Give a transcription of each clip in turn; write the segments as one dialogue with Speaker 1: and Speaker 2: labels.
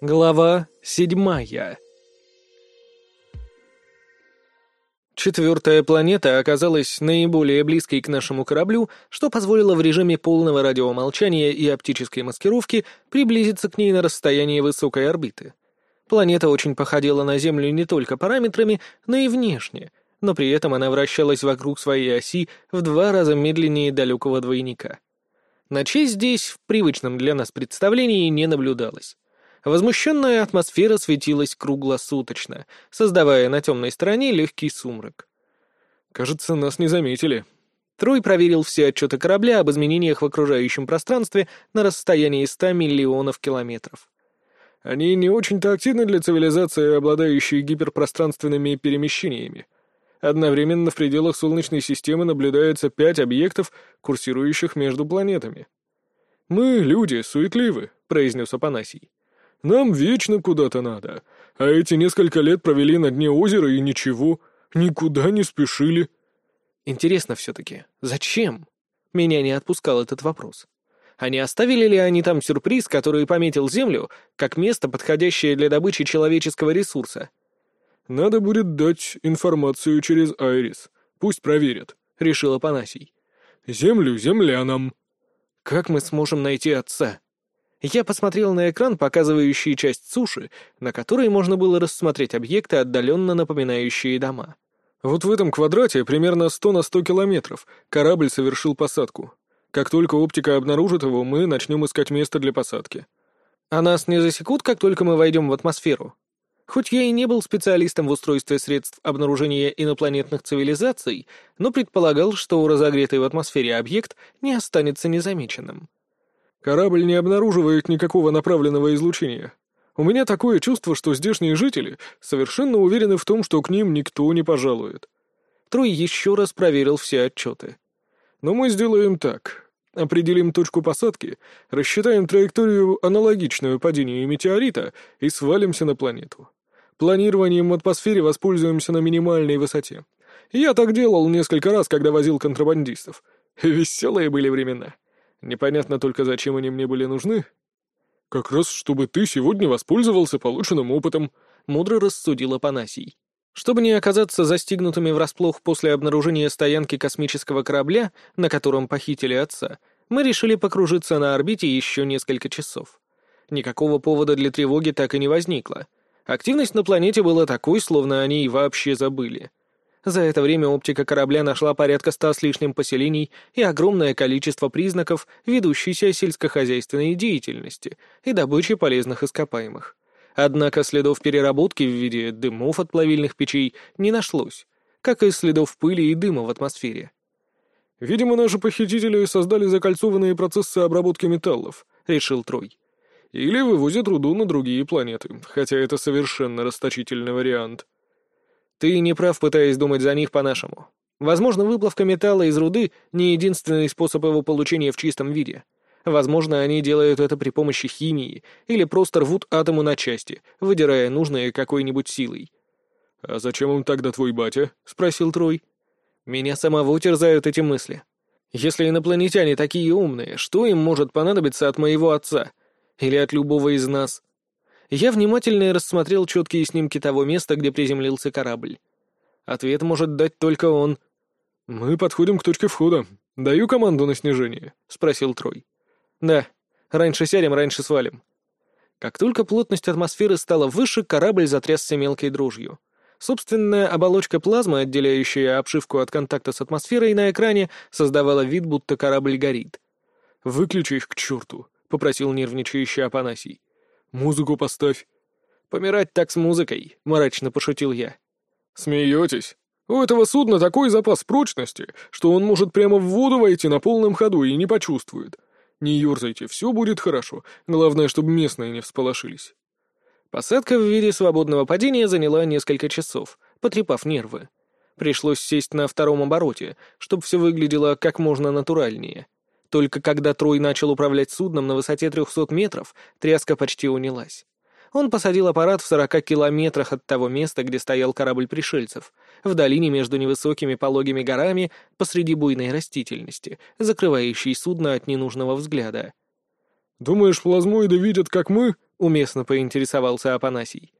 Speaker 1: Глава седьмая Четвертая планета оказалась наиболее близкой к нашему кораблю, что позволило в режиме полного радиомолчания и оптической маскировки приблизиться к ней на расстоянии высокой орбиты. Планета очень походила на Землю не только параметрами, но и внешне, но при этом она вращалась вокруг своей оси в два раза медленнее далекого двойника. Ночей здесь, в привычном для нас представлении, не наблюдалось. Возмущенная атмосфера светилась круглосуточно, создавая на темной стороне легкий сумрак.
Speaker 2: «Кажется, нас не заметили».
Speaker 1: Трой проверил все отчеты корабля об изменениях в окружающем пространстве на расстоянии 100 миллионов километров.
Speaker 2: Они не очень-то активны для цивилизации, обладающей гиперпространственными перемещениями. Одновременно в пределах Солнечной системы наблюдается пять объектов, курсирующих между планетами. «Мы, люди, суетливы», — произнес Апанасий. «Нам вечно куда-то надо, а эти несколько лет провели на дне озера и ничего, никуда не спешили».
Speaker 1: Интересно все-таки, зачем? Меня не отпускал этот вопрос. А не оставили ли они там сюрприз, который пометил Землю, как место, подходящее для добычи человеческого ресурса?
Speaker 2: «Надо будет дать информацию через Айрис. Пусть проверят», — решил Апанасий. «Землю землянам».
Speaker 1: «Как мы сможем найти отца?» Я посмотрел на экран, показывающий часть суши, на которой можно было рассмотреть объекты, отдаленно напоминающие дома.
Speaker 2: Вот в этом квадрате, примерно 100 на 100 километров, корабль совершил посадку. Как только оптика обнаружит его, мы начнем искать место для посадки.
Speaker 1: А нас не засекут, как только мы войдем в атмосферу? Хоть я и не был специалистом в устройстве средств обнаружения инопланетных цивилизаций, но предполагал, что разогретый в атмосфере объект не останется незамеченным.
Speaker 2: Корабль не обнаруживает никакого направленного излучения. У меня такое чувство, что здешние жители совершенно уверены в том, что к ним никто не пожалует.
Speaker 1: Трой еще раз проверил все отчеты.
Speaker 2: Но мы сделаем так. Определим точку посадки, рассчитаем траекторию, аналогичную падению метеорита, и свалимся на планету. Планированием в атмосфере воспользуемся на минимальной высоте. Я так делал несколько раз, когда возил контрабандистов. Веселые были времена. Непонятно только, зачем они мне были нужны. Как раз, чтобы ты сегодня воспользовался полученным опытом, — мудро рассудил Апанасий.
Speaker 1: Чтобы не оказаться застигнутыми врасплох после обнаружения стоянки космического корабля, на котором похитили отца, мы решили покружиться на орбите еще несколько часов. Никакого повода для тревоги так и не возникло — Активность на планете была такой, словно они и вообще забыли. За это время оптика корабля нашла порядка ста с лишним поселений и огромное количество признаков ведущейся сельскохозяйственной деятельности и добычи полезных ископаемых. Однако следов переработки в виде дымов от плавильных печей не нашлось, как и следов пыли и дыма в атмосфере.
Speaker 2: «Видимо, наши похитители создали закольцованные процессы обработки металлов», — решил Трой. Или вывозят руду на другие планеты, хотя это совершенно расточительный вариант.
Speaker 1: Ты не прав, пытаясь думать за них по-нашему. Возможно, выплавка металла из руды — не единственный способ его получения в чистом виде. Возможно, они делают это при помощи химии или просто рвут атомы на части, выдирая нужное какой-нибудь силой.
Speaker 2: «А зачем им тогда твой батя?» — спросил Трой.
Speaker 1: «Меня самого терзают эти мысли. Если инопланетяне такие умные, что им может понадобиться от моего отца, или от любого из нас? Я внимательно рассмотрел четкие снимки того места, где приземлился корабль. Ответ может дать только он.
Speaker 2: «Мы подходим к точке входа. Даю команду на снижение», — спросил Трой.
Speaker 1: «Да. Раньше сядем, раньше свалим». Как только плотность атмосферы стала выше, корабль затрясся мелкой дрожью. Собственная оболочка плазмы, отделяющая обшивку от контакта с атмосферой на экране, создавала вид, будто корабль горит.
Speaker 2: «Выключи их к черту», — попросил нервничающий Апанасий. «Музыку поставь».
Speaker 1: «Помирать так с музыкой», — мрачно пошутил я.
Speaker 2: «Смеетесь? У этого судна такой запас прочности, что он может прямо в воду войти на полном ходу и не почувствует. Не ерзайте, все будет хорошо, главное, чтобы местные не всполошились».
Speaker 1: Посадка в виде свободного падения заняла несколько часов, потрепав нервы. Пришлось сесть на втором обороте, чтобы все выглядело как можно натуральнее — только когда Трой начал управлять судном на высоте 300 метров, тряска почти унялась. Он посадил аппарат в 40 километрах от того места, где стоял корабль пришельцев, в долине между невысокими пологими горами посреди буйной растительности, закрывающей судно от ненужного взгляда.
Speaker 2: «Думаешь, плазмоиды видят, как мы?»
Speaker 1: —— уместно поинтересовался Апанасий.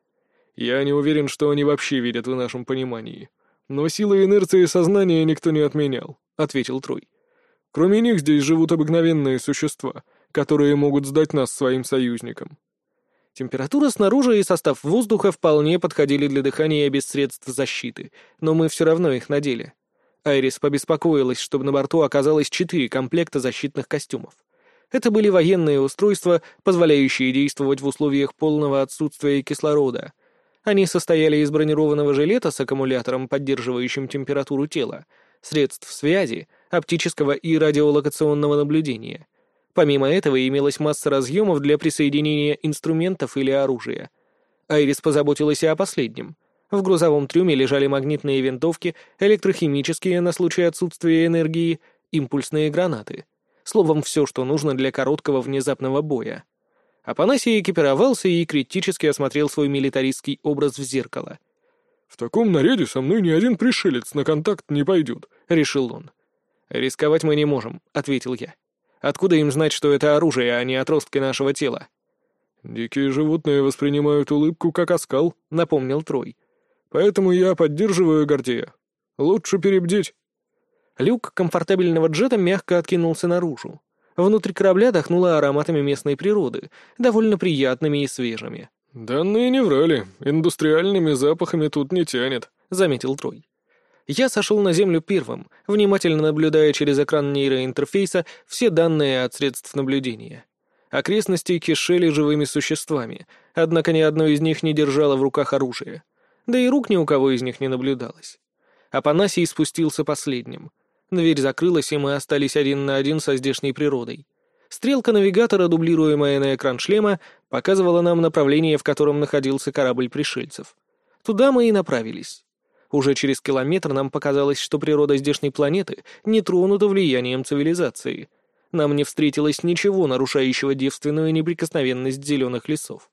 Speaker 2: «Я не уверен, что они вообще видят в нашем понимании. Но силы инерции сознания никто не отменял», — ответил Трой. «Кроме них здесь живут обыкновенные существа, которые могут сдать нас своим союзникам».
Speaker 1: Температура снаружи и состав воздуха вполне подходили для дыхания без средств защиты, но мы все равно их надели. Айрис побеспокоилась, чтобы на борту оказалось четыре комплекта защитных костюмов. Это были военные устройства, позволяющие действовать в условиях полного отсутствия кислорода. Они состояли из бронированного жилета с аккумулятором, поддерживающим температуру тела, средств связи, оптического и радиолокационного наблюдения. Помимо этого имелась масса разъемов для присоединения инструментов или оружия. Айрис позаботилась и о последнем. В грузовом трюме лежали магнитные винтовки, электрохимические на случай отсутствия энергии, импульсные гранаты — Словом, все, что нужно для короткого внезапного боя. Апанасий экипировался и критически осмотрел свой милитаристский образ в зеркало.
Speaker 2: «В таком наряде со мной ни один пришелец на контакт не пойдет», — решил он.
Speaker 1: «Рисковать мы не можем», — ответил я. «Откуда им знать, что это оружие, а не отростки нашего тела?»
Speaker 2: «Дикие животные воспринимают улыбку как оскал», —
Speaker 1: напомнил Трой.
Speaker 2: «Поэтому я поддерживаю Гордея. Лучше перебдеть».
Speaker 1: Люк комфортабельного джета мягко откинулся наружу. Внутри корабля дохнуло ароматами местной природы, довольно приятными и свежими.
Speaker 2: «Данные не врали. Индустриальными запахами тут не тянет», —
Speaker 1: заметил Трой. Я сошел на Землю первым, внимательно наблюдая через экран нейроинтерфейса все данные от средств наблюдения. Окрестности кишели живыми существами, однако ни одно из них не держало в руках оружие. Да и рук ни у кого из них не наблюдалось. Апанасий спустился последним. Дверь закрылась, и мы остались один на один со здешней природой. Стрелка навигатора, дублируемая на экран шлема, показывала нам направление, в котором находился корабль пришельцев. Туда мы и направились. Уже через километр нам показалось, что природа здешней планеты не тронута влиянием цивилизации. Нам не встретилось ничего, нарушающего девственную неприкосновенность зеленых лесов.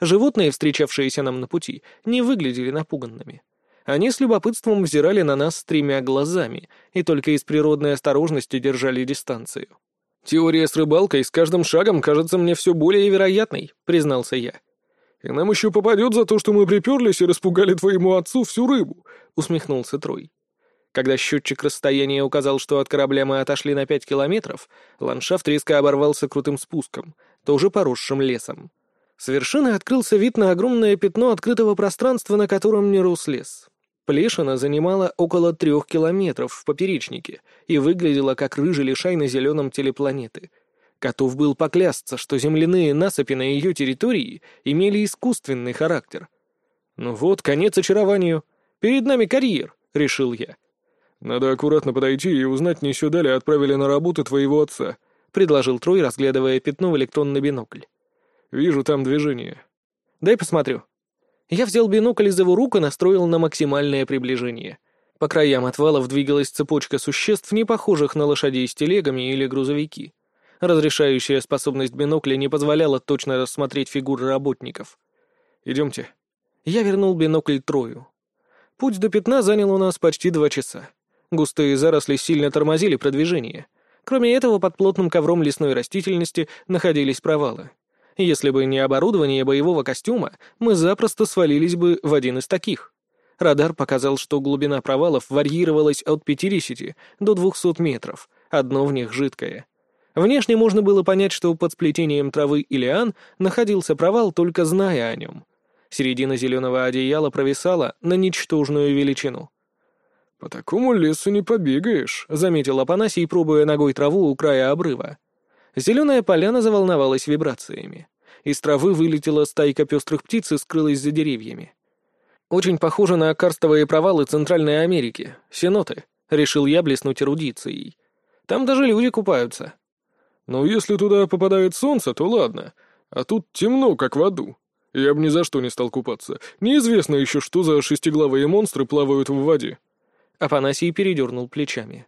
Speaker 1: Животные, встречавшиеся нам на пути, не выглядели напуганными. Они с любопытством взирали на нас с тремя глазами и только из природной осторожности держали дистанцию. «Теория с рыбалкой с каждым шагом кажется мне все более вероятной», — признался я.
Speaker 2: «И нам еще попадет за то, что мы приперлись и распугали твоему отцу всю рыбу», —
Speaker 1: усмехнулся Трой. Когда счетчик расстояния указал, что от корабля мы отошли на пять километров, ландшафт резко оборвался крутым спуском, тоже поросшим лесом. С вершины открылся вид на огромное пятно открытого пространства, на котором не рос лес. Плешина занимала около трех километров в поперечнике и выглядела как рыжий лишай на зеленом теле планеты. Готов был поклясться, что земляные насыпи на ее территории имели искусственный характер. «Ну вот, конец очарованию. Перед нами карьер», — решил я.
Speaker 2: «Надо аккуратно подойти и узнать, не сюда ли отправили на работу твоего отца», —
Speaker 1: предложил Трой, разглядывая пятно в электронный бинокль.
Speaker 2: «Вижу там движение».
Speaker 1: «Дай посмотрю». Я взял бинокль из его рук и настроил на максимальное приближение. По краям отвалов двигалась цепочка существ, не похожих на лошадей с телегами или грузовики. Разрешающая способность бинокля не позволяла точно рассмотреть фигуры работников. «Идемте». Я вернул бинокль Трою. Путь до пятна занял у нас почти два часа. Густые заросли сильно тормозили продвижение. Кроме этого, под плотным ковром лесной растительности находились провалы. Если бы не оборудование боевого костюма, мы запросто свалились бы в один из таких. Радар показал, что глубина провалов варьировалась от 50 до 200 метров, одно в них жидкое. Внешне можно было понять, что под сплетением травы и лиан находился провал, только зная о нем. Середина зеленого одеяла провисала на ничтожную величину.
Speaker 2: «По такому лесу не побегаешь», —
Speaker 1: заметил Апанасий, пробуя ногой траву у края обрыва. Зеленая поляна заволновалась вибрациями. Из травы вылетела стайка пестрых птиц и скрылась за деревьями. «Очень похоже на карстовые провалы Центральной Америки, сеноты», — решил я блеснуть эрудицией. «Там даже люди купаются».
Speaker 2: «Ну, если туда попадает солнце, то ладно. А тут темно, как в аду. Я бы ни за что не стал купаться. Неизвестно еще, что за шестиглавые монстры плавают в воде».
Speaker 1: Афанасий передернул плечами.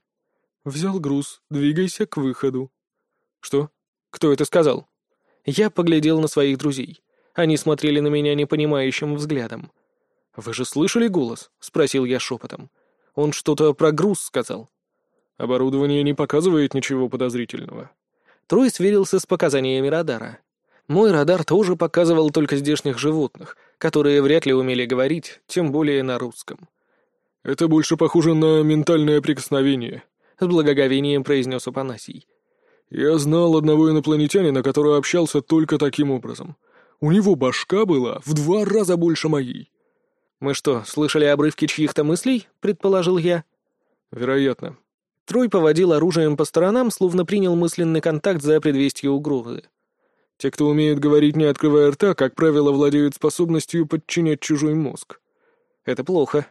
Speaker 2: «Взял груз, двигайся к выходу»,
Speaker 1: «Что? Кто это сказал?» Я поглядел на своих друзей. Они смотрели на меня непонимающим взглядом. «Вы же слышали голос?» — спросил я шепотом. «Он что-то про груз сказал».
Speaker 2: «Оборудование не показывает ничего подозрительного».
Speaker 1: Трой сверился с показаниями радара. Мой радар тоже показывал только здешних животных, которые вряд ли умели говорить, тем более на русском.
Speaker 2: «Это больше похоже на ментальное прикосновение», —
Speaker 1: с благоговением произнес Апанасий.
Speaker 2: «Я знал одного инопланетянина, который общался только таким образом. У него башка была в два раза больше моей».
Speaker 1: «Мы что, слышали обрывки чьих-то мыслей?» — предположил я.
Speaker 2: «Вероятно».
Speaker 1: Трой поводил оружием по сторонам, словно принял мысленный контакт за предвестие угрозы.
Speaker 2: Те, кто умеет говорить, не открывая рта, как правило, владеют способностью подчинять чужой мозг.
Speaker 1: Это плохо.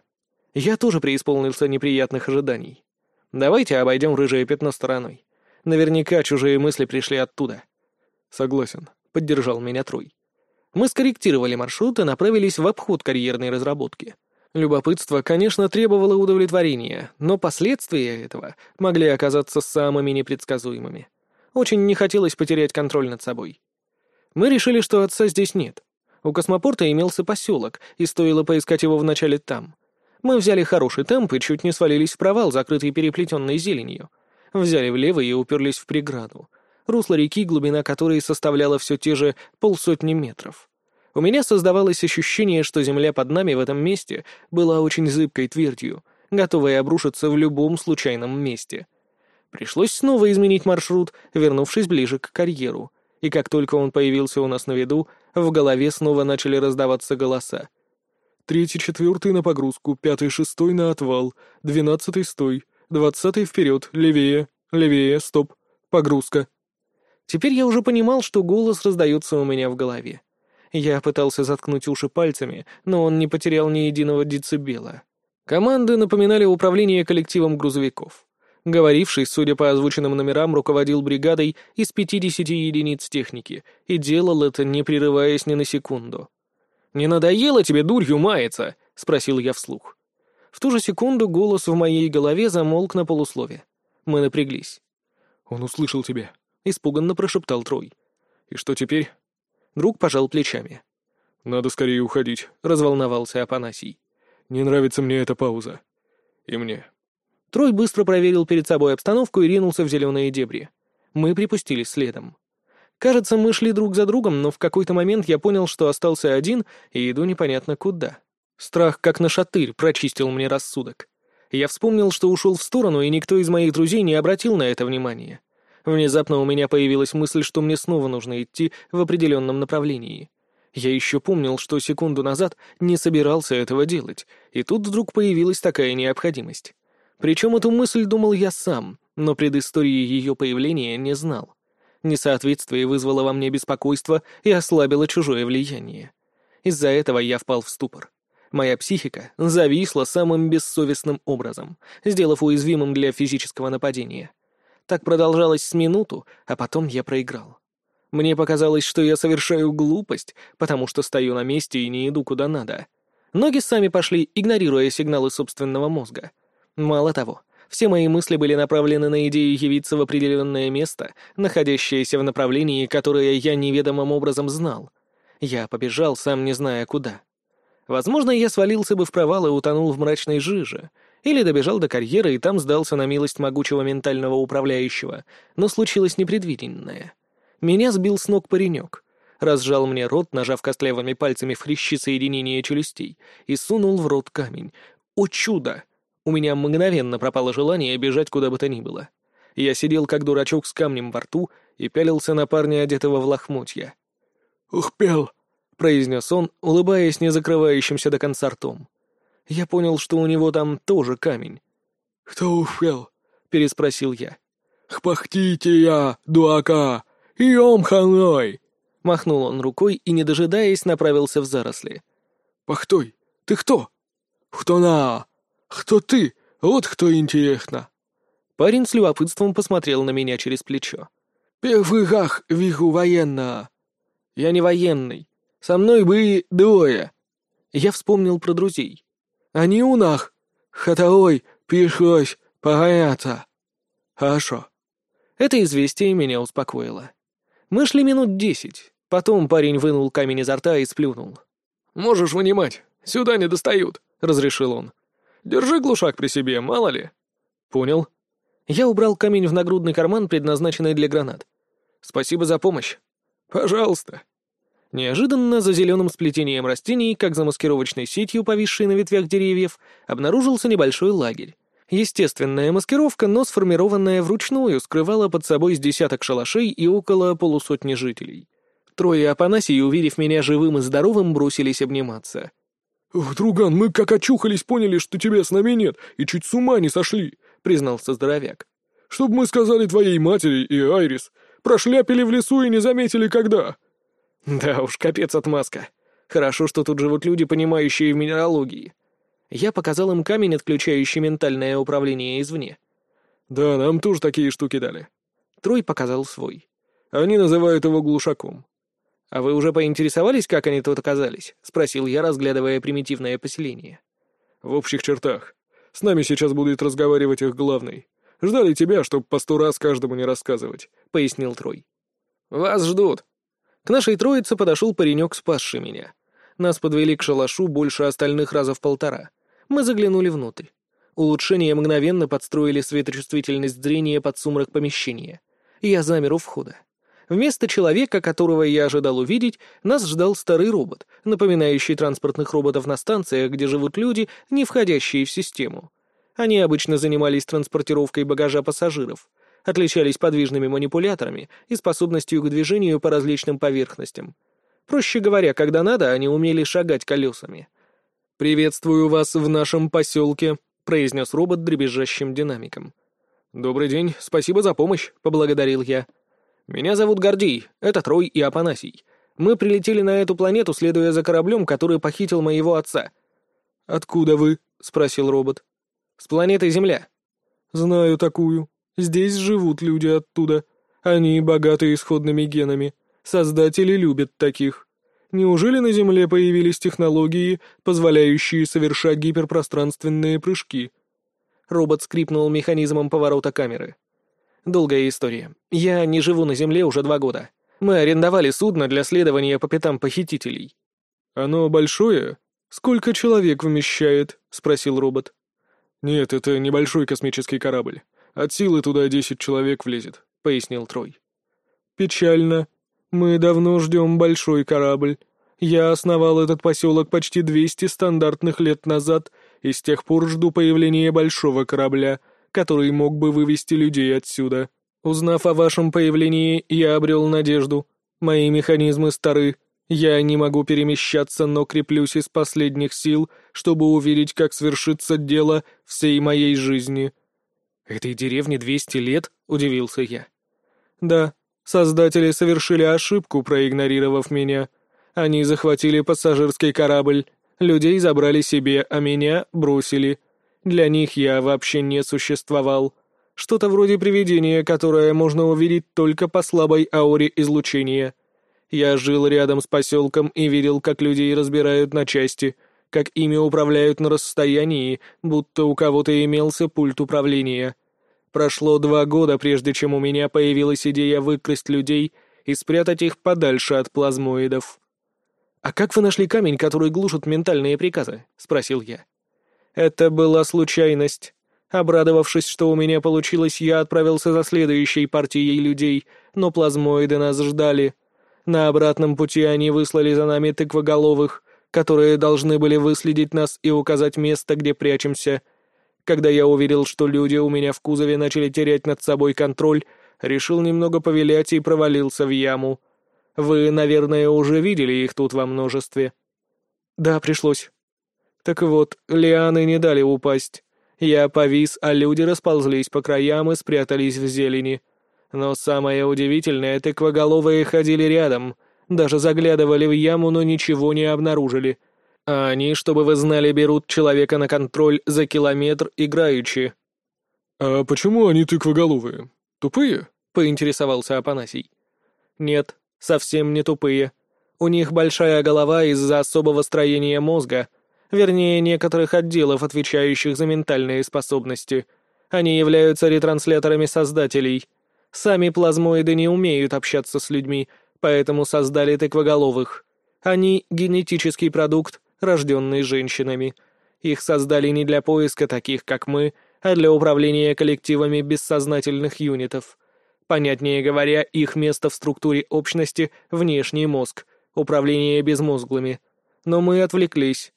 Speaker 1: Я тоже преисполнился неприятных ожиданий. Давайте обойдем рыжее пятно стороной. Наверняка чужие мысли пришли оттуда.
Speaker 2: Согласен,
Speaker 1: поддержал меня Трой. Мы скорректировали маршрут и направились в обход карьерной разработки. Любопытство, конечно, требовало удовлетворения, но последствия этого могли оказаться самыми непредсказуемыми. Очень не хотелось потерять контроль над собой. Мы решили, что отца здесь нет. У космопорта имелся поселок, и стоило поискать его вначале там. Мы взяли хороший темп и чуть не свалились в провал, закрытый переплетенной зеленью. Взяли влево и уперлись в преграду. Русло реки, глубина которой составляла все те же полсотни метров. У меня создавалось ощущение, что земля под нами в этом месте была очень зыбкой твердью, готовой обрушиться в любом случайном месте. Пришлось снова изменить маршрут, вернувшись ближе к карьеру — и как только он появился у нас на виду, в голове снова начали раздаваться голоса.
Speaker 2: «Третий, четвертый на погрузку, пятый, шестой на отвал, двенадцатый стой, двадцатый вперед, левее, левее, стоп, погрузка».
Speaker 1: Теперь я уже понимал, что голос раздается у меня в голове. Я пытался заткнуть уши пальцами, но он не потерял ни единого децибела. Команды напоминали управление коллективом грузовиков. Говоривший, судя по озвученным номерам, руководил бригадой из 50 единиц техники и делал это, не прерываясь ни на секунду. «Не надоело тебе дурью маяться?» — спросил я вслух. В ту же секунду голос в моей голове замолк на полуслове. Мы напряглись.
Speaker 2: «Он услышал тебя», —
Speaker 1: испуганно прошептал Трой.
Speaker 2: «И что теперь?»
Speaker 1: Друг пожал плечами.
Speaker 2: «Надо скорее уходить», —
Speaker 1: разволновался Апанасий.
Speaker 2: «Не нравится мне эта пауза. И мне».
Speaker 1: Трой быстро проверил перед собой обстановку и ринулся в зеленые дебри. Мы припустили следом. Кажется, мы шли друг за другом, но в какой-то момент я понял, что остался один и иду непонятно куда. Страх, как на шатырь, прочистил мне рассудок. Я вспомнил, что ушел в сторону, и никто из моих друзей не обратил на это внимания. Внезапно у меня появилась мысль, что мне снова нужно идти в определенном направлении. Я еще помнил, что секунду назад не собирался этого делать, и тут вдруг появилась такая необходимость. Причем эту мысль думал я сам, но предыстории ее появления не знал. Несоответствие вызвало во мне беспокойство и ослабило чужое влияние. Из-за этого я впал в ступор. Моя психика зависла самым бессовестным образом, сделав уязвимым для физического нападения. Так продолжалось с минуту, а потом я проиграл. Мне показалось, что я совершаю глупость, потому что стою на месте и не иду куда надо. Ноги сами пошли, игнорируя сигналы собственного мозга — Мало того, все мои мысли были направлены на идею явиться в определенное место, находящееся в направлении, которое я неведомым образом знал. Я побежал, сам не зная куда. Возможно, я свалился бы в провал и утонул в мрачной жиже, или добежал до карьеры и там сдался на милость могучего ментального управляющего, но случилось непредвиденное. Меня сбил с ног паренек, разжал мне рот, нажав костлявыми пальцами в хрящи соединения челюстей, и сунул в рот камень. О чудо! У меня мгновенно пропало желание бежать куда бы то ни было. Я сидел как дурачок с камнем во рту и пялился на парня, одетого в лохмотья.
Speaker 2: «Ух, пел!»
Speaker 1: — произнес он, улыбаясь не закрывающимся до конца ртом. Я понял, что у него там тоже камень.
Speaker 2: «Кто успел?»
Speaker 1: — переспросил я.
Speaker 2: «Хпахтите я, дуака! Иом ханой!»
Speaker 1: Махнул он рукой и, не дожидаясь, направился в заросли.
Speaker 2: «Пахтой, ты кто?» «Кто на? «Кто ты? Вот кто интересно!»
Speaker 1: Парень с любопытством посмотрел на меня через плечо.
Speaker 2: «Первый гах вижу военного!»
Speaker 1: «Я не военный. Со мной бы двое!» Я вспомнил про друзей.
Speaker 2: «Они у нас. Хатаой пришлось погоняться!» «Хорошо».
Speaker 1: Это известие меня успокоило. Мы шли минут десять. Потом парень вынул камень изо рта и сплюнул.
Speaker 2: «Можешь вынимать. Сюда не достают», — разрешил он. Держи глушак при себе, мало ли».
Speaker 1: «Понял». Я убрал камень в нагрудный карман, предназначенный для гранат. «Спасибо за помощь».
Speaker 2: «Пожалуйста».
Speaker 1: Неожиданно за зеленым сплетением растений, как за маскировочной сетью, повисшей на ветвях деревьев, обнаружился небольшой лагерь. Естественная маскировка, но сформированная вручную, скрывала под собой с десяток шалашей и около полусотни жителей. Трое Апанасий, увидев меня живым и здоровым, бросились обниматься.
Speaker 2: «Ох, друган, мы как очухались, поняли, что тебя с нами нет, и чуть с ума не сошли», — признался здоровяк. «Чтоб мы сказали твоей матери и Айрис, прошляпили в лесу и не заметили, когда».
Speaker 1: Да уж, капец отмазка. Хорошо, что тут живут люди, понимающие в минералогии. Я показал им камень, отключающий ментальное управление извне.
Speaker 2: Да, нам тоже такие штуки дали.
Speaker 1: Трой показал свой.
Speaker 2: Они называют его глушаком.
Speaker 1: «А вы уже поинтересовались, как они тут оказались?» — спросил я, разглядывая примитивное поселение.
Speaker 2: «В общих чертах. С нами сейчас будет разговаривать их главный. Ждали тебя, чтобы по сто раз каждому не рассказывать», — пояснил Трой.
Speaker 1: «Вас ждут», к нашей троице подошел паренек, спасший меня. Нас подвели к шалашу больше остальных раза в полтора. Мы заглянули внутрь. Улучшения мгновенно подстроили светочувствительность зрения под сумрак помещения. Я замер у входа. Вместо человека, которого я ожидал увидеть, нас ждал старый робот, напоминающий транспортных роботов на станциях, где живут люди, не входящие в систему. Они обычно занимались транспортировкой багажа пассажиров — отличались подвижными манипуляторами и способностью к движению по различным поверхностям. Проще говоря, когда надо, они умели шагать колесами. «Приветствую вас в нашем поселке», — произнес робот дребезжащим динамиком. «Добрый день, спасибо за помощь», — поблагодарил я. «Меня зовут Гордей, это Трой и Апанасий. Мы прилетели на эту планету, следуя за кораблем, который похитил моего отца».
Speaker 2: «Откуда вы?» — спросил робот.
Speaker 1: «С планеты Земля».
Speaker 2: «Знаю такую», Здесь живут люди оттуда. Они богаты исходными генами. Создатели любят таких. Неужели на Земле появились технологии, позволяющие совершать гиперпространственные прыжки?
Speaker 1: Робот скрипнул механизмом поворота камеры. Долгая история. Я не живу на Земле уже два года. Мы арендовали судно для следования по пятам похитителей.
Speaker 2: Оно большое? Сколько человек вмещает? спросил робот. Нет, это небольшой космический корабль. От силы туда десять человек влезет», — пояснил Трой. «Печально. Мы давно ждем большой корабль. Я основал этот поселок почти двести стандартных лет назад и с тех пор жду появления большого корабля, который мог бы вывести людей отсюда. Узнав о вашем появлении, я обрел надежду. Мои механизмы стары. Я не могу перемещаться, но креплюсь из последних сил, чтобы увидеть, как свершится дело всей моей жизни».
Speaker 1: «Этой деревне двести лет?» — удивился я.
Speaker 2: «Да, создатели совершили ошибку, проигнорировав меня. Они захватили пассажирский корабль, людей забрали себе, а меня бросили. Для них я вообще не существовал. Что-то вроде привидения, которое можно увидеть только по слабой ауре излучения. Я жил рядом с поселком и видел, как людей разбирают на части, как ими управляют на расстоянии, будто у кого-то имелся пульт управления. Прошло два года, прежде чем у меня появилась идея выкрасть людей и спрятать их подальше от плазмоидов.
Speaker 1: «А как вы нашли камень, который глушит ментальные приказы?» — спросил я.
Speaker 2: «Это была случайность. Обрадовавшись, что у меня получилось, я отправился за следующей партией людей, но плазмоиды нас ждали. На обратном пути они выслали за нами тыквоголовых, которые должны были выследить нас и указать место, где прячемся. Когда я увидел, что люди у меня в кузове начали терять над собой контроль, решил немного повилять и провалился в яму. Вы, наверное, уже видели их тут во множестве.
Speaker 1: Да, пришлось.
Speaker 2: Так вот, лианы не дали упасть. Я повис, а люди расползлись по краям и спрятались в зелени. Но самое удивительное, тыквоголовые ходили рядом, даже заглядывали в яму, но ничего не обнаружили. А они, чтобы вы знали, берут человека на контроль за километр играючи. «А почему они тыквоголовые? Тупые?» — поинтересовался Апанасий.
Speaker 1: «Нет, совсем не тупые. У них большая голова из-за особого строения мозга, вернее, некоторых отделов, отвечающих за ментальные способности. Они являются ретрансляторами создателей. Сами плазмоиды не умеют общаться с людьми, поэтому создали тыквоголовых. Они — генетический продукт, рожденный женщинами. Их создали не для поиска таких, как мы, а для управления коллективами бессознательных юнитов. Понятнее говоря, их место в структуре общности — внешний мозг, управление безмозглыми. Но мы отвлеклись.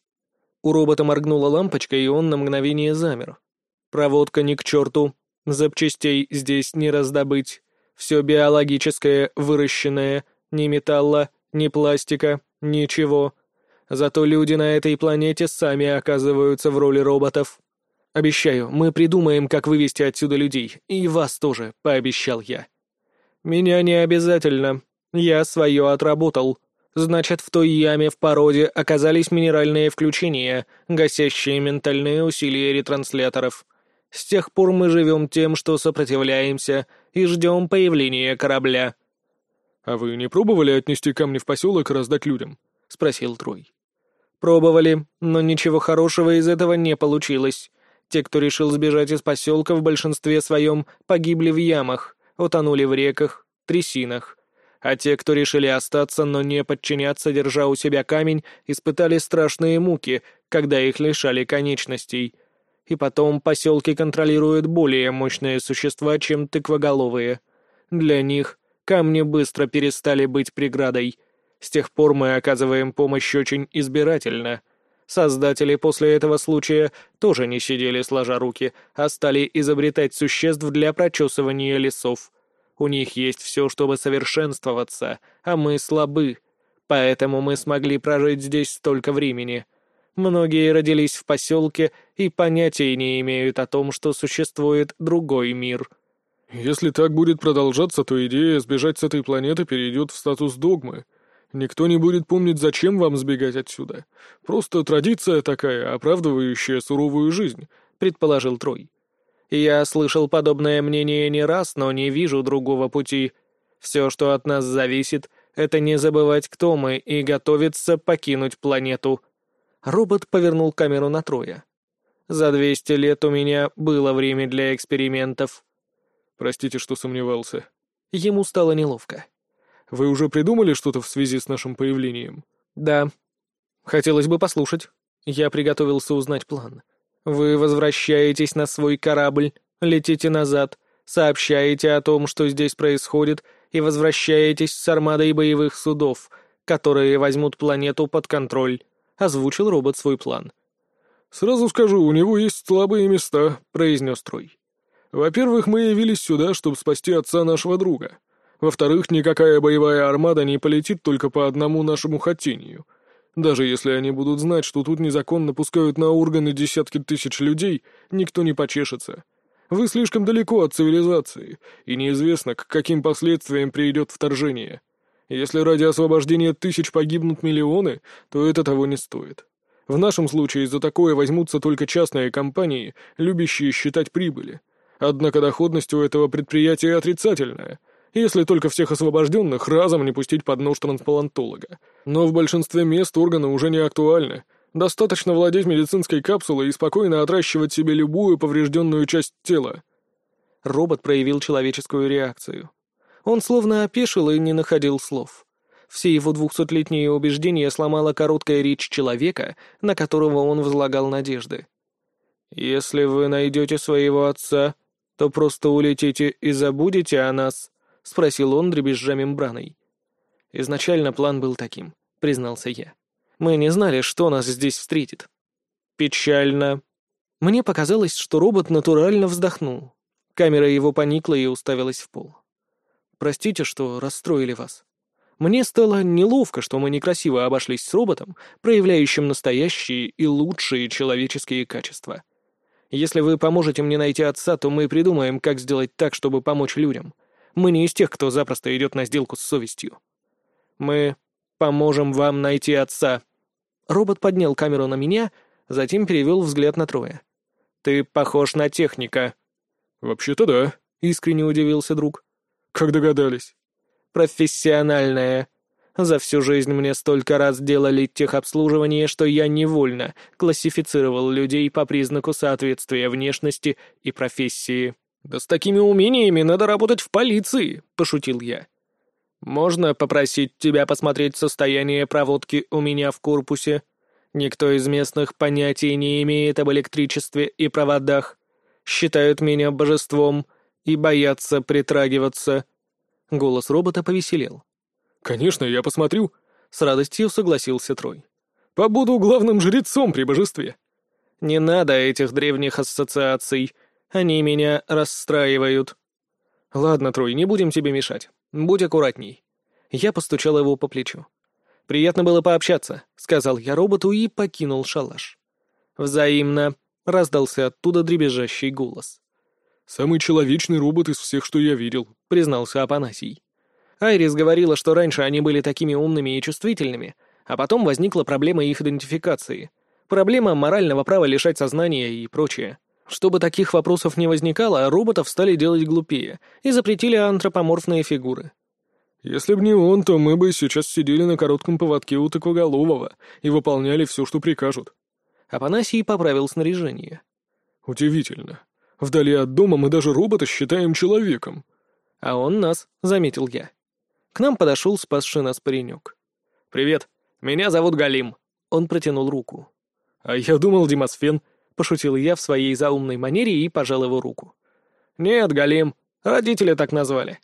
Speaker 1: У робота моргнула лампочка, и он на мгновение замер. Проводка ни к черту, запчастей здесь не раздобыть. Все биологическое, выращенное, ни металла, ни пластика, ничего. Зато люди на этой планете сами оказываются в роли роботов. Обещаю, мы придумаем, как вывести отсюда людей, и вас тоже, пообещал я. Меня не обязательно. Я свое отработал. Значит, в той яме в породе оказались минеральные включения, гасящие ментальные усилия ретрансляторов. С тех пор мы живем тем, что сопротивляемся и ждем появления корабля.
Speaker 2: «А вы не пробовали отнести камни в поселок и раздать людям?» — спросил Трой.
Speaker 1: Пробовали, но ничего хорошего из этого не получилось. Те, кто решил сбежать из поселка, в большинстве своем погибли в ямах, утонули в реках, трясинах. А те, кто решили остаться, но не подчиняться, держа у себя камень, испытали страшные муки, когда их лишали конечностей. И потом поселки контролируют более мощные существа, чем тыквоголовые. Для них камни быстро перестали быть преградой — с тех пор мы оказываем помощь очень избирательно. Создатели после этого случая тоже не сидели сложа руки, а стали изобретать существ для прочесывания лесов. У них есть все, чтобы совершенствоваться, а мы слабы. Поэтому мы смогли прожить здесь столько времени. Многие родились в поселке и понятия не имеют о том, что существует другой мир.
Speaker 2: Если так будет продолжаться, то идея сбежать с этой планеты перейдет в статус догмы — Никто не будет помнить, зачем вам сбегать отсюда. Просто традиция такая, оправдывающая суровую жизнь», — предположил Трой.
Speaker 1: «Я слышал подобное мнение не раз, но не вижу другого пути. Все, что от нас зависит, это не забывать, кто мы, и готовиться покинуть планету». Робот повернул камеру на Троя. «За двести лет у меня было время для экспериментов».
Speaker 2: «Простите, что сомневался».
Speaker 1: Ему стало неловко.
Speaker 2: Вы уже придумали что-то в связи с нашим появлением?»
Speaker 1: «Да. Хотелось бы послушать. Я приготовился узнать план. Вы возвращаетесь на свой корабль, летите назад, сообщаете о том, что здесь происходит, и возвращаетесь с армадой боевых судов, которые возьмут планету под контроль», — озвучил робот свой план.
Speaker 2: «Сразу скажу, у него есть слабые места», — произнес Трой. «Во-первых, мы явились сюда, чтобы спасти отца нашего друга. Во-вторых, никакая боевая армада не полетит только по одному нашему хотению. Даже если они будут знать, что тут незаконно пускают на органы десятки тысяч людей, никто не почешется. Вы слишком далеко от цивилизации, и неизвестно, к каким последствиям приведет вторжение. Если ради освобождения тысяч погибнут миллионы, то это того не стоит. В нашем случае за такое возьмутся только частные компании, любящие считать прибыли. Однако доходность у этого предприятия отрицательная, если только всех освобожденных разом не пустить под нож трансплантолога. Но в большинстве мест органы уже не актуальны. Достаточно владеть медицинской капсулой и спокойно отращивать себе любую поврежденную часть тела.
Speaker 1: Робот проявил человеческую реакцию. Он словно опешил и не находил слов. Все его двухсотлетние убеждения сломала короткая речь человека, на которого он возлагал надежды. «Если вы найдете своего отца, то просто улетите и забудете о нас», — спросил он, дребезжа мембраной. «Изначально план был таким», — признался я. «Мы не знали, что нас здесь встретит». «Печально». Мне показалось, что робот натурально вздохнул. Камера его поникла и уставилась в пол. «Простите, что расстроили вас. Мне стало неловко, что мы некрасиво обошлись с роботом, проявляющим настоящие и лучшие человеческие качества. Если вы поможете мне найти отца, то мы придумаем, как сделать так, чтобы помочь людям. Мы не из тех, кто запросто идет на сделку с совестью. Мы поможем вам найти отца». Робот поднял камеру на меня, затем перевел взгляд на Троя. «Ты похож на техника».
Speaker 2: «Вообще-то да», — искренне удивился друг. «Как догадались?»
Speaker 1: «Профессиональная. За всю жизнь мне столько раз делали техобслуживание, что я невольно классифицировал людей по признаку соответствия внешности и профессии». «Да с такими умениями надо работать в полиции», — пошутил я. «Можно попросить тебя посмотреть состояние проводки у меня в корпусе? Никто из местных понятий не имеет об электричестве и проводах. Считают меня божеством, и боятся притрагиваться. Голос робота повеселел.
Speaker 2: «Конечно, я посмотрю», —
Speaker 1: с радостью согласился Трой.
Speaker 2: «Побуду главным жрецом при божестве».
Speaker 1: «Не надо этих древних ассоциаций. Они меня расстраивают». «Ладно, Трой, не будем тебе мешать. Будь аккуратней». Я постучал его по плечу. «Приятно было пообщаться», — сказал я роботу и покинул шалаш. «Взаимно», — раздался оттуда дребезжащий голос.
Speaker 2: «Самый человечный робот из всех, что я видел», —
Speaker 1: признался Апанасий. Айрис говорила, что раньше они были такими умными и чувствительными, а потом возникла проблема их идентификации. Проблема морального права лишать сознания и прочее. Чтобы таких вопросов не возникало, роботов стали делать глупее и запретили антропоморфные фигуры.
Speaker 2: «Если б не он, то мы бы сейчас сидели на коротком поводке у тыквоголового и выполняли все, что прикажут».
Speaker 1: Апанасий поправил снаряжение.
Speaker 2: «Удивительно. Вдали от дома мы даже робота считаем человеком».
Speaker 1: «А он нас», — заметил я. К нам подошел спасший нас паренек. «Привет, меня зовут Галим». Он протянул руку.
Speaker 2: «А я думал, Димасфен», —
Speaker 1: пошутил я в своей заумной манере и пожал его руку.
Speaker 2: «Нет, Галим, родители так назвали».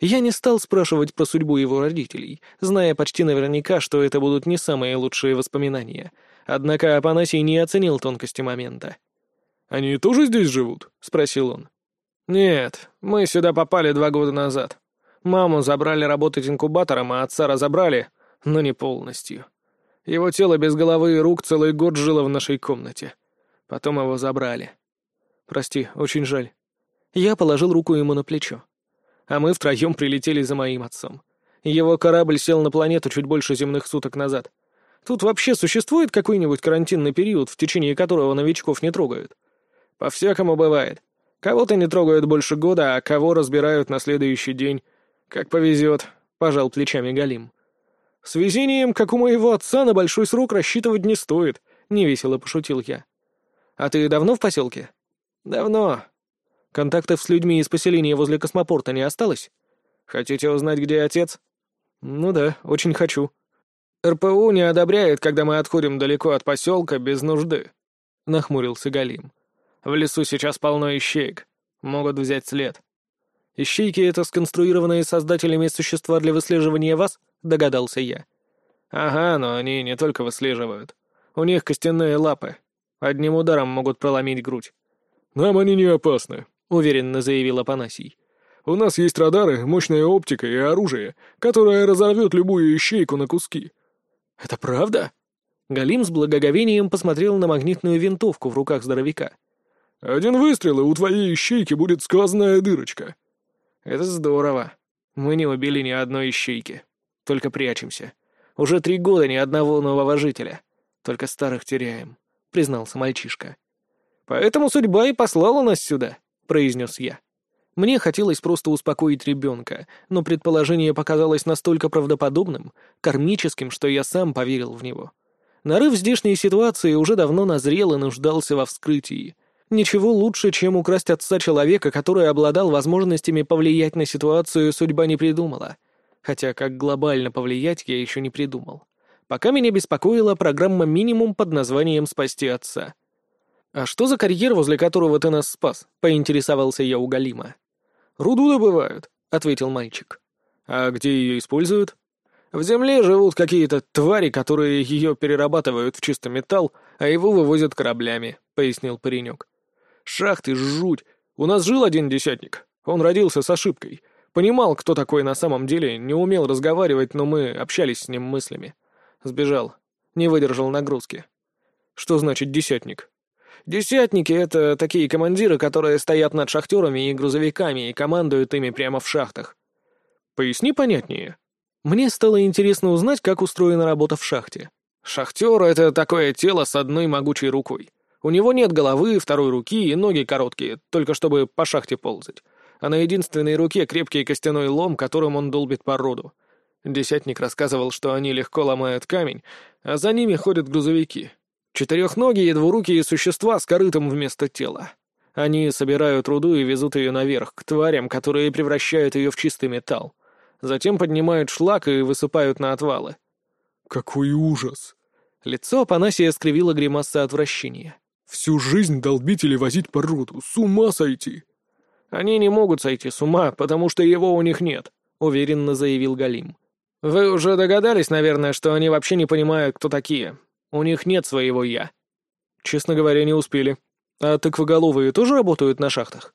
Speaker 1: Я не стал спрашивать про судьбу его родителей, зная почти наверняка, что это будут не самые лучшие воспоминания. Однако Апанасий не оценил тонкости момента.
Speaker 2: «Они тоже здесь живут?» — спросил он.
Speaker 1: «Нет, мы сюда попали два года назад. Маму забрали работать инкубатором, а отца разобрали, но не полностью. Его тело без головы и рук целый год жило в нашей комнате. Потом его забрали. Прости, очень жаль». Я положил руку ему на плечо. А мы втроем прилетели за моим отцом. Его корабль сел на планету чуть больше земных суток назад. Тут вообще существует какой-нибудь карантинный период, в течение которого новичков не трогают? По-всякому бывает. Кого-то не трогают больше года, а кого разбирают на следующий день. Как повезет, — пожал плечами Галим. С везением, как у моего отца, на большой срок рассчитывать не стоит, — невесело пошутил я. А ты давно в поселке? Давно. Контактов с людьми из поселения возле космопорта не осталось? Хотите узнать, где отец? Ну да, очень хочу. РПУ не одобряет, когда мы отходим далеко от поселка без нужды, — нахмурился Галим. В лесу сейчас полно ищеек. Могут взять след. Ищейки — это сконструированные создателями существа для выслеживания вас? Догадался я. Ага, но они не только выслеживают. У них костяные лапы. Одним ударом могут проломить грудь.
Speaker 2: «Нам они не опасны», —
Speaker 1: уверенно заявил Апанасий.
Speaker 2: «У нас есть радары, мощная оптика и оружие, которое разорвет любую ищейку на куски».
Speaker 1: «Это правда?» Галим с благоговением посмотрел на магнитную винтовку в руках здоровяка.
Speaker 2: Один выстрел, и у твоей ищейки будет сквозная дырочка».
Speaker 1: «Это здорово. Мы не убили ни одной ищейки. Только прячемся. Уже три года ни одного нового жителя. Только старых теряем», — признался мальчишка. «Поэтому судьба и послала нас сюда», — произнес я. Мне хотелось просто успокоить ребенка, но предположение показалось настолько правдоподобным, кармическим, что я сам поверил в него. Нарыв здешней ситуации уже давно назрел и нуждался во вскрытии — Ничего лучше, чем украсть отца человека, который обладал возможностями повлиять на ситуацию, судьба не придумала. Хотя как глобально повлиять, я еще не придумал. Пока меня беспокоила программа «Минимум» под названием «Спасти отца». «А что за карьер, возле которого ты нас спас?» — поинтересовался я у Галима. «Руду добывают», — ответил мальчик. «А где ее используют?» «В земле живут какие-то твари, которые ее перерабатывают в чистый металл, а его вывозят кораблями», — пояснил паренек. Шахты жуть. У нас жил один десятник. Он родился с ошибкой. Понимал, кто такой на самом деле, не умел разговаривать, но мы общались с ним мыслями. Сбежал. Не выдержал нагрузки. Что значит десятник? Десятники — это такие командиры, которые стоят над шахтерами и грузовиками и командуют ими прямо в шахтах. Поясни понятнее. Мне стало интересно узнать, как устроена работа в шахте. Шахтер — это такое тело с одной могучей рукой. У него нет головы, второй руки и ноги короткие, только чтобы по шахте ползать. А на единственной руке крепкий костяной лом, которым он долбит породу. Десятник рассказывал, что они легко ломают камень, а за ними ходят грузовики. Четырехногие двурукие существа с корытом вместо тела. Они собирают руду и везут ее наверх, к тварям, которые превращают ее в чистый металл. Затем поднимают шлак и высыпают на отвалы.
Speaker 2: «Какой ужас!»
Speaker 1: Лицо Апанасия скривило гримаса отвращения.
Speaker 2: Всю жизнь долбить или возить породу, с ума сойти.
Speaker 1: Они не могут сойти с ума, потому что его у них нет», — уверенно заявил Галим. «Вы уже догадались, наверное, что они вообще не понимают, кто такие. У них нет своего «я». Честно говоря, не успели. А тыквоголовые тоже работают на шахтах?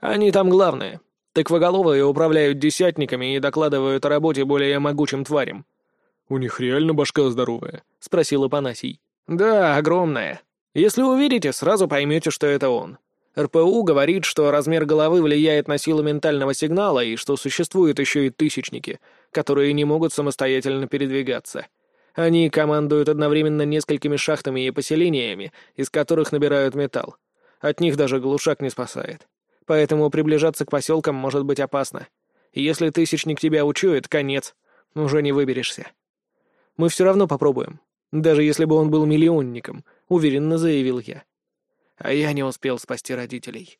Speaker 1: Они там главные. Тыквоголовые управляют десятниками и докладывают о работе более могучим тварям.
Speaker 2: «У них реально башка здоровая?»
Speaker 1: — спросил Апанасий. «Да, огромная. Если увидите, сразу поймете, что это он. РПУ говорит, что размер головы влияет на силу ментального сигнала и что существуют еще и тысячники, которые не могут самостоятельно передвигаться. Они командуют одновременно несколькими шахтами и поселениями, из которых набирают металл. От них даже глушак не спасает. Поэтому приближаться к поселкам может быть опасно. Если тысячник тебя учует, конец. Уже не выберешься. Мы все равно попробуем. Даже если бы он был миллионником, уверенно заявил я. А я не успел спасти родителей.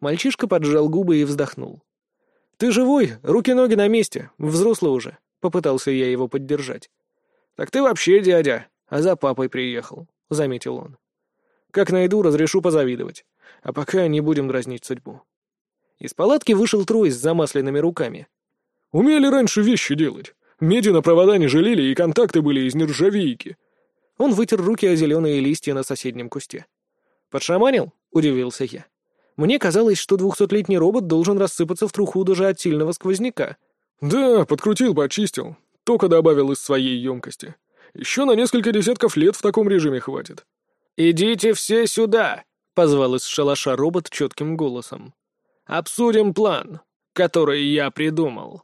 Speaker 1: Мальчишка поджал губы и вздохнул. «Ты живой, руки-ноги на месте, взрослый уже», — попытался я его поддержать. «Так ты вообще дядя, а за папой приехал», — заметил он. «Как найду, разрешу позавидовать. А пока не будем дразнить судьбу». Из палатки вышел трой с замасленными руками.
Speaker 2: «Умели раньше вещи делать. Меди на провода не жалели, и контакты были из нержавейки».
Speaker 1: Он вытер руки о зеленые листья на соседнем кусте. «Подшаманил?» — удивился я. «Мне казалось, что двухсотлетний робот должен рассыпаться в труху даже от сильного сквозняка».
Speaker 2: «Да, подкрутил, почистил. Только добавил из своей емкости. Еще на несколько десятков лет в таком режиме хватит».
Speaker 1: «Идите все сюда!» — позвал из шалаша робот четким голосом. «Обсудим план, который я придумал».